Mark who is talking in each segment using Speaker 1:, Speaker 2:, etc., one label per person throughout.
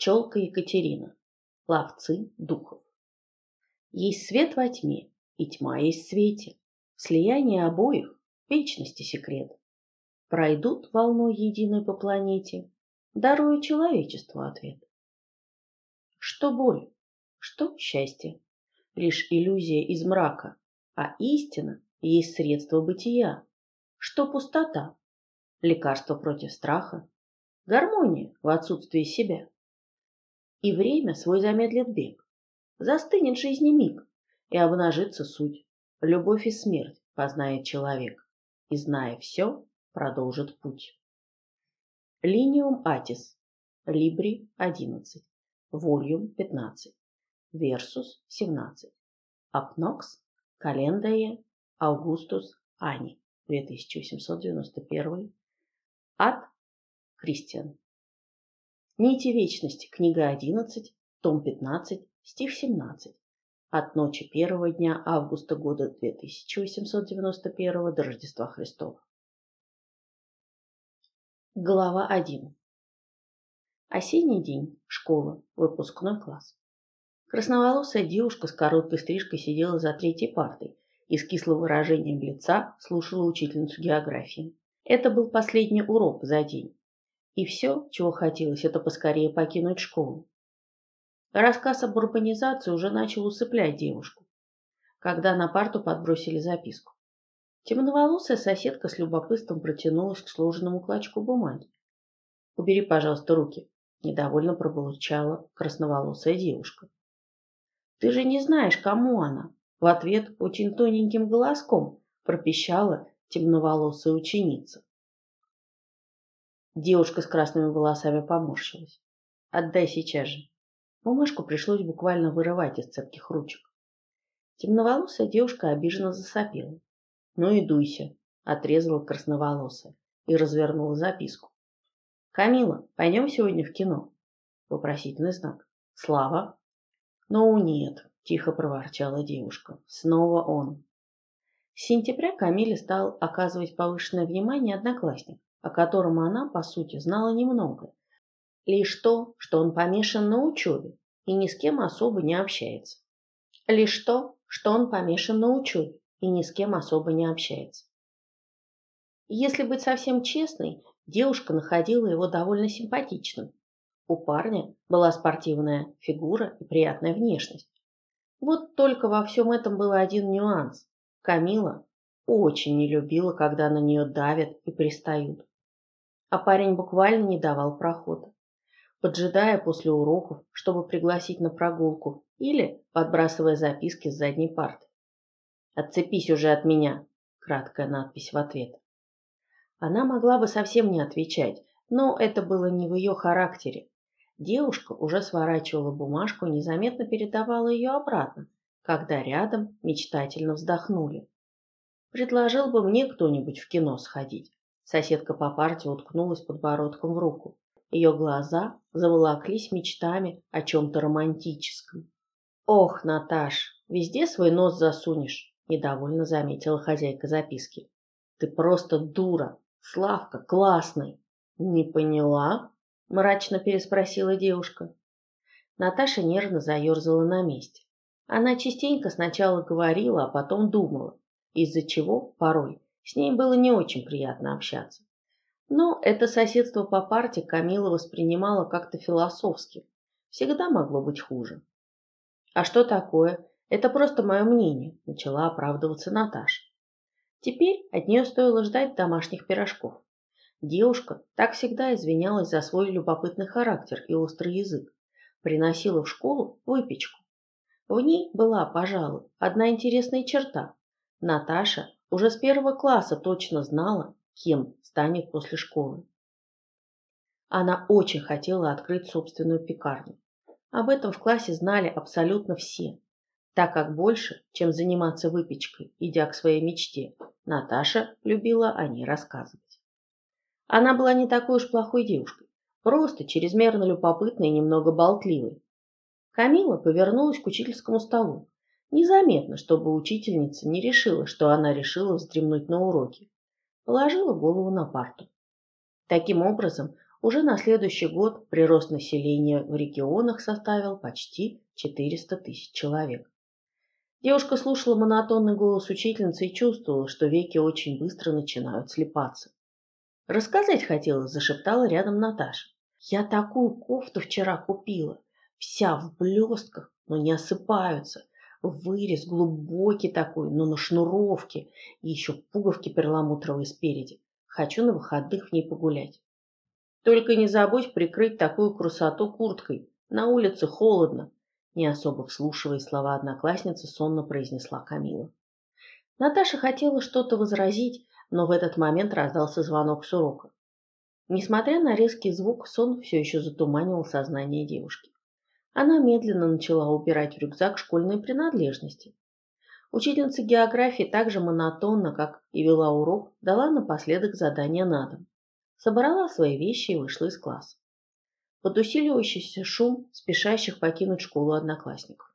Speaker 1: Пчелка Екатерина. Ловцы духов. Есть свет во тьме, и тьма есть в свете. Слияние обоих – вечности секрет. Пройдут волной единой по планете, даруя человечеству ответ. Что боль, что счастье? Лишь иллюзия из мрака, а истина есть средство бытия. Что пустота? Лекарство против страха, гармония в отсутствии себя. И время свой замедлит бег. Застынет жизни миг, и обнажится суть. Любовь и смерть познает человек, и, зная все, продолжит путь. Линиум Атис, Libri 11, Volum 15, Versus 17, Ab nox, Kalendae, Аугустус Ани, 2891, Ад Кристиан. Нити вечности, книга 11, том 15, стих 17. От ночи первого дня августа года 2891 до Рождества Христова. Глава 1. Осенний день. Школа. Выпускной класс. Красноволосая девушка с короткой стрижкой сидела за третьей партой и с кислым выражением лица слушала учительницу географии. Это был последний урок за день. И все, чего хотелось, это поскорее покинуть школу. Рассказ об урбанизации уже начал усыплять девушку, когда на парту подбросили записку. Темноволосая соседка с любопытством протянулась к сложенному клочку бумаги. «Убери, пожалуйста, руки», – недовольно пробурчала красноволосая девушка. «Ты же не знаешь, кому она?» В ответ очень тоненьким голоском пропищала темноволосая ученица. Девушка с красными волосами поморщилась. «Отдай сейчас же». Бумажку пришлось буквально вырывать из цепких ручек. Темноволосая девушка обиженно засопела. «Ну и дуйся», — отрезала красноволосая и развернула записку. «Камила, пойдем сегодня в кино?» Вопросительный знак. «Слава?» «Ну нет», — тихо проворчала девушка. «Снова он». С сентября Камиле стал оказывать повышенное внимание одноклассник о котором она, по сути, знала немного. Лишь то, что он помешан на учебе и ни с кем особо не общается. Лишь то, что он помешан на учебе и ни с кем особо не общается. Если быть совсем честной, девушка находила его довольно симпатичным. У парня была спортивная фигура и приятная внешность. Вот только во всем этом был один нюанс. Камила очень не любила, когда на нее давят и пристают а парень буквально не давал прохода, поджидая после уроков, чтобы пригласить на прогулку или подбрасывая записки с задней парты. «Отцепись уже от меня!» – краткая надпись в ответ. Она могла бы совсем не отвечать, но это было не в ее характере. Девушка уже сворачивала бумажку и незаметно передавала ее обратно, когда рядом мечтательно вздохнули. «Предложил бы мне кто-нибудь в кино сходить», Соседка по парте уткнулась подбородком в руку. Ее глаза заволоклись мечтами о чем-то романтическом. «Ох, Наташ, везде свой нос засунешь», – недовольно заметила хозяйка записки. «Ты просто дура. Славка классный». «Не поняла?» – мрачно переспросила девушка. Наташа нервно заерзала на месте. Она частенько сначала говорила, а потом думала, из-за чего порой с ней было не очень приятно общаться. Но это соседство по парте Камила воспринимала как-то философски. Всегда могло быть хуже. «А что такое? Это просто мое мнение», – начала оправдываться Наташа. Теперь от нее стоило ждать домашних пирожков. Девушка так всегда извинялась за свой любопытный характер и острый язык. Приносила в школу выпечку. В ней была, пожалуй, одна интересная черта. Наташа уже с первого класса точно знала, кем станет после школы. Она очень хотела открыть собственную пекарню. Об этом в классе знали абсолютно все, так как больше, чем заниматься выпечкой, идя к своей мечте, Наташа любила о ней рассказывать. Она была не такой уж плохой девушкой, просто чрезмерно любопытной и немного болтливой. Камила повернулась к учительскому столу, Незаметно, чтобы учительница не решила, что она решила вздремнуть на уроке. Положила голову на парту. Таким образом, Уже на следующий год прирост населения в регионах составил почти 400 тысяч человек. Девушка слушала монотонный голос учительницы и чувствовала, что веки очень быстро начинают слепаться. «Рассказать хотелось», – зашептала рядом Наташа. «Я такую кофту вчера купила, вся в блестках, но не осыпаются. Вырез глубокий такой, но на шнуровке, и еще пуговки перламутровые спереди. Хочу на выходных в ней погулять. Только не забудь прикрыть такую красоту курткой. На улице холодно, не особо вслушивая слова одноклассницы, сонно произнесла Камила. Наташа хотела что-то возразить, но в этот момент раздался звонок с урока. Несмотря на резкий звук, сон все еще затуманивал сознание девушки. Она медленно начала убирать в рюкзак школьные принадлежности. Учительница географии так же монотонно, как и вела урок, дала напоследок задание на дом. Собрала свои вещи и вышла из класса под усиливающийся шум спешащих покинуть школу одноклассников.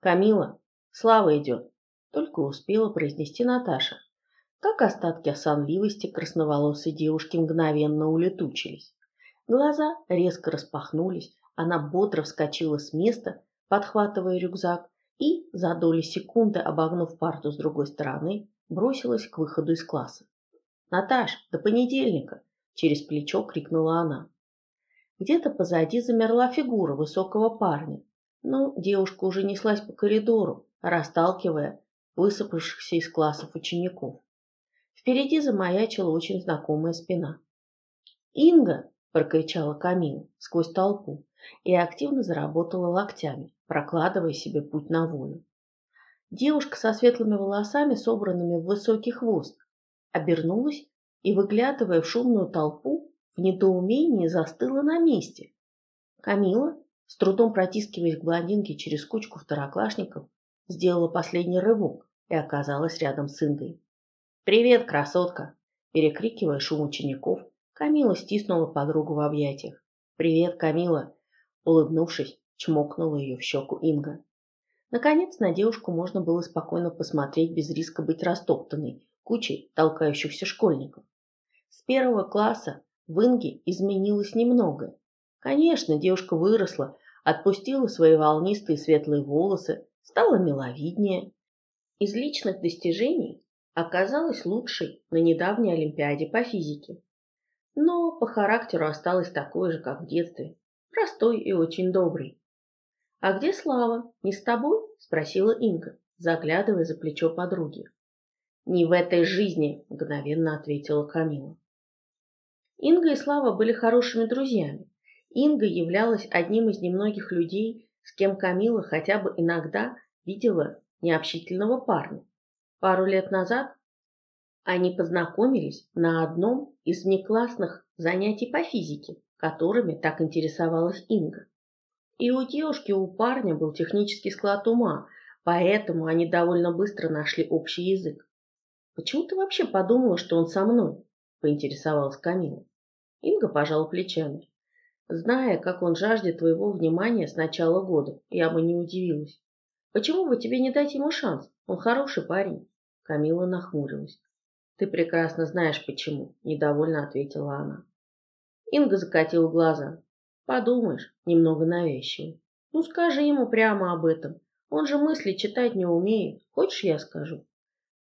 Speaker 1: «Камила, Слава идет!» — только успела произнести Наташа. Как остатки сонливости красноволосой девушки мгновенно улетучились. Глаза резко распахнулись, она бодро вскочила с места, подхватывая рюкзак, и, за доли секунды обогнув парту с другой стороны, бросилась к выходу из класса. «Наташ, до понедельника!» — через плечо крикнула она. Где-то позади замерла фигура высокого парня, но девушка уже неслась по коридору, расталкивая высыпавшихся из классов учеников. Впереди замаячила очень знакомая спина. «Инга!» – прокричала Камила сквозь толпу и активно заработала локтями, прокладывая себе путь на волю. Девушка со светлыми волосами, собранными в высокий хвост, обернулась и, выглядывая в шумную толпу, в недоумении застыла на месте. Камила, с трудом протискиваясь к блондинке через кучку второклассников, сделала последний рывок и оказалась рядом с Ингой. «Привет, красотка!» Перекрикивая шум учеников, Камила стиснула подругу в объятиях. «Привет, Камила!» Улыбнувшись, чмокнула ее в щеку Инга. Наконец на девушку можно было спокойно посмотреть без риска быть растоптанной кучей толкающихся школьников. С первого класса в Инге изменилось немного. Конечно, девушка выросла, отпустила свои волнистые светлые волосы, стала миловиднее. Из личных достижений оказалась лучшей на недавней Олимпиаде по физике. Но по характеру осталась такой же, как в детстве, простой и очень добрый. «А где Слава? Не с тобой?» – спросила Инга, заглядывая за плечо подруги. «Не в этой жизни», – мгновенно ответила Камила. Инга и Слава были хорошими друзьями. Инга являлась одним из немногих людей, с кем Камила хотя бы иногда видела необщительного парня. Пару лет назад они познакомились на одном из внеклассных занятий по физике, которыми так интересовалась Инга. И у девушки, и у парня был технический склад ума, поэтому они довольно быстро нашли общий язык. «Почему ты вообще подумала, что он со мной?» – поинтересовалась Камила. Инга пожала плечами. Зная, как он жаждет твоего внимания с начала года, я бы не удивилась. Почему бы тебе не дать ему шанс? Он хороший парень. Камила нахмурилась. Ты прекрасно знаешь почему, недовольно ответила она. Инга закатила глаза. Подумаешь, немного навязчиво. Ну скажи ему прямо об этом. Он же мысли читать не умеет. Хочешь, я скажу?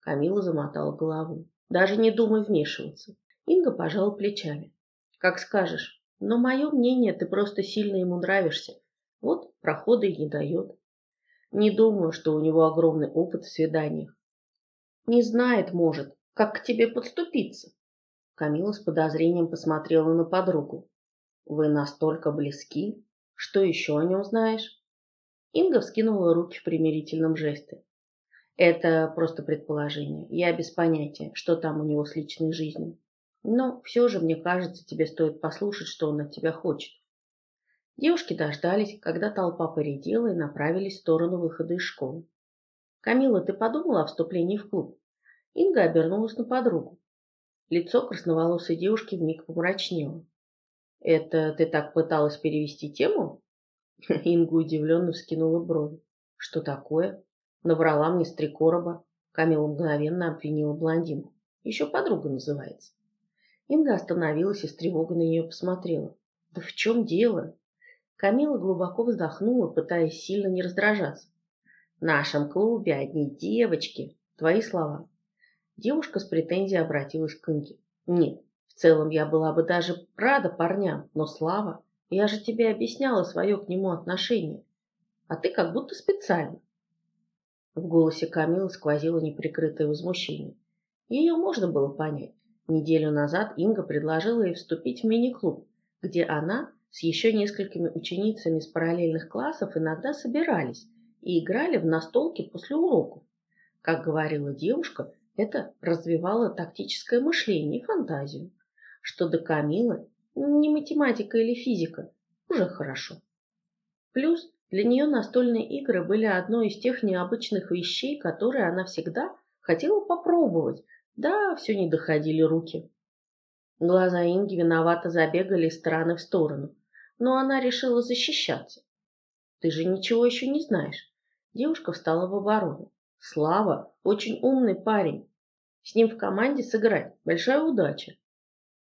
Speaker 1: Камила замотала головой. Даже не думай вмешиваться. Инга пожала плечами. Как скажешь. Но мое мнение, ты просто сильно ему нравишься. Вот прохода и не дает. Не думаю, что у него огромный опыт в свиданиях. Не знает, может, как к тебе подступиться. Камила с подозрением посмотрела на подругу. Вы настолько близки? Что еще о нем знаешь? Инга вскинула руки в примирительном жесте. Это просто предположение. Я без понятия, что там у него с личной жизнью. Но все же, мне кажется, тебе стоит послушать, что он от тебя хочет. Девушки дождались, когда толпа поредела и направились в сторону выхода из школы. «Камила, ты подумала о вступлении в клуб?» Инга обернулась на подругу. Лицо красноволосой девушки вмиг помрачнело. «Это ты так пыталась перевести тему?» Инга удивленно вскинула брови. «Что такое?» Наврала мне с три короба. Камила мгновенно обвинила блондинку. Еще подруга называется. Инга остановилась и с тревогой на нее посмотрела. «Да в чем дело?» Камила глубоко вздохнула, пытаясь сильно не раздражаться. «В нашем клубе одни девочки. Твои слова». Девушка с претензией обратилась к Инге. «Нет, в целом я была бы даже рада парням, но Слава, я же тебе объясняла свое к нему отношение, а ты как будто специально». В голосе Камилы сквозило неприкрытое возмущение. Ее можно было понять. Неделю назад Инга предложила ей вступить в мини-клуб, где она с еще несколькими ученицами из параллельных классов иногда собирались и играли в настолки после уроков. Как говорила девушка, это развивало тактическое мышление и фантазию. Что до Камилы, не математика или физика, уже хорошо. Плюс для нее настольные игры были одной из тех необычных вещей, которые она всегда хотела попробовать, да, все не доходили руки. Глаза Инги виновато забегали из стороны в сторону, но она решила защищаться. Ты же ничего еще не знаешь. Девушка встала в оборону. Слава очень умный парень. С ним в команде сыграть большая удача.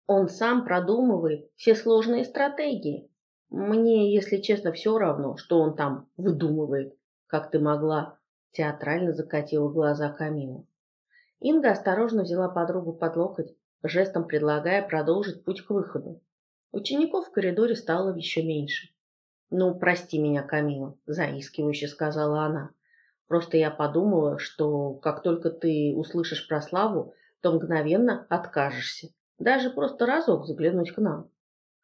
Speaker 1: Он сам продумывает все сложные стратегии. Мне, если честно, все равно, что он там выдумывает. Как ты могла? Театрально закатила глаза Камила. Инга осторожно взяла подругу под локоть, жестом предлагая продолжить путь к выходу. Учеников в коридоре стало еще меньше. «Ну, прости меня, Камила», — заискивающе сказала она. «Просто я подумала, что как только ты услышишь про Славу, то мгновенно откажешься. Даже просто разок заглянуть к нам».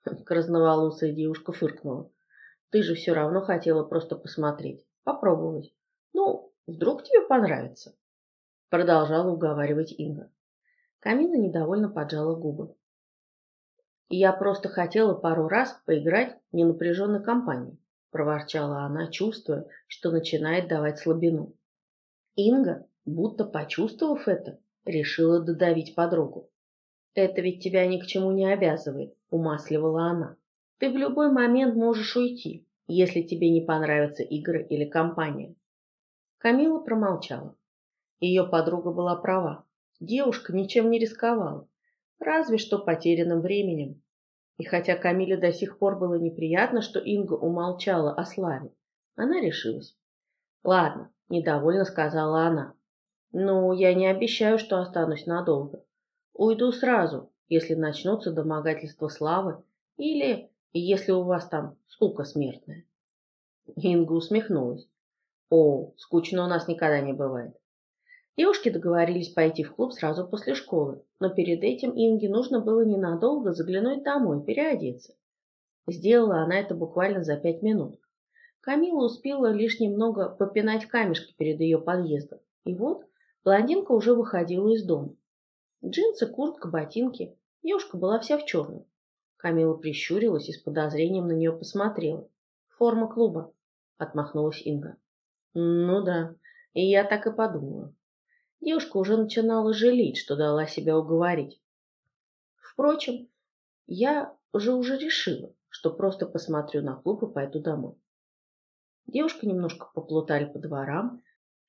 Speaker 1: Красноволосая девушка фыркнула. «Ты же все равно хотела просто посмотреть, попробовать. Ну, вдруг тебе понравится». Продолжала уговаривать Инга. Камила недовольно поджала губы. «Я просто хотела пару раз поиграть в ненапряженной компании», проворчала она, чувствуя, что начинает давать слабину. Инга, будто почувствовав это, решила додавить подругу. «Это ведь тебя ни к чему не обязывает», — умасливала она. «Ты в любой момент можешь уйти, если тебе не понравятся игры или компания». Камила промолчала. Ее подруга была права. Девушка ничем не рисковала, разве что потерянным временем. И хотя Камиле до сих пор было неприятно, что Инга умолчала о Славе, она решилась. «Ладно», — недовольно сказала она. «Ну, я не обещаю, что останусь надолго. Уйду сразу, если начнутся домогательства Славы или если у вас там скука смертная». Инга усмехнулась. «О, скучно у нас никогда не бывает. Девушки договорились пойти в клуб сразу после школы, но перед этим Инге нужно было ненадолго заглянуть домой, переодеться. Сделала она это буквально за пять минут. Камила успела лишь немного попинать камешки перед ее подъездом. И вот блондинка уже выходила из дома. Джинсы, куртка, ботинки. Девушка была вся в черном. Камила прищурилась и с подозрением на нее посмотрела. «Форма клуба», — отмахнулась Инга. «Ну да, и я так и подумала. Девушка уже начинала жалеть, что дала себя уговорить. Впрочем, я уже уже решила, что просто посмотрю на клуб и пойду домой. Девушка немножко поплутали по дворам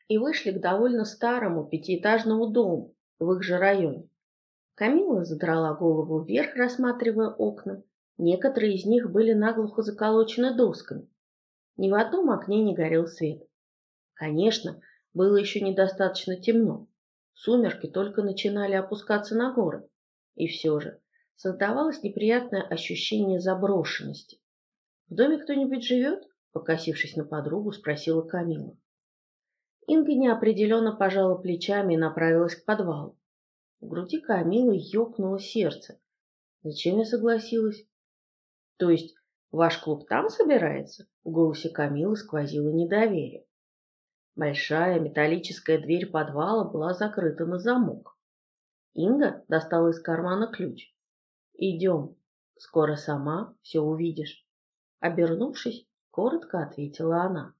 Speaker 1: и вышли к довольно старому пятиэтажному дому в их же районе. Камила задрала голову вверх, рассматривая окна. Некоторые из них были наглухо заколочены досками. Ни в одном окне не горел свет. Конечно, было еще недостаточно темно. Сумерки только начинали опускаться на горы. И все же создавалось неприятное ощущение заброшенности. «В доме кто-нибудь живет?» — покосившись на подругу, спросила Камила. Инга неопределенно пожала плечами и направилась к подвалу. В груди Камилы ёкнуло сердце. Зачем я согласилась? То есть ваш клуб там собирается? В голосе Камилы сквозило недоверие. Большая металлическая дверь подвала была закрыта на замок. Инга достала из кармана ключ. «Идем, скоро сама все увидишь». Обернувшись, коротко ответила она.